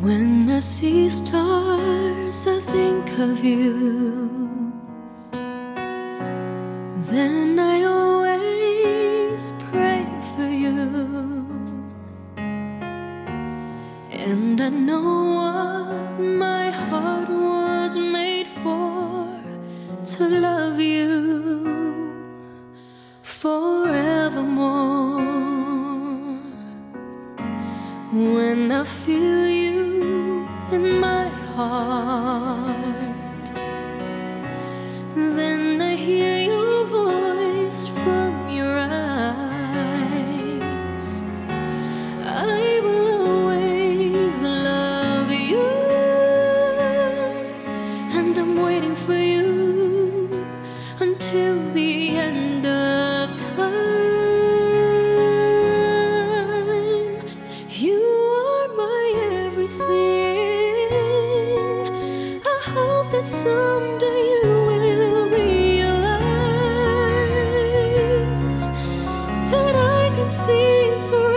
When I see stars, I think of you. Then I always pray for you. And I know what my heart was made for to love you forevermore. I feel you in my heart. Then I hear. someday you will realize that I can see for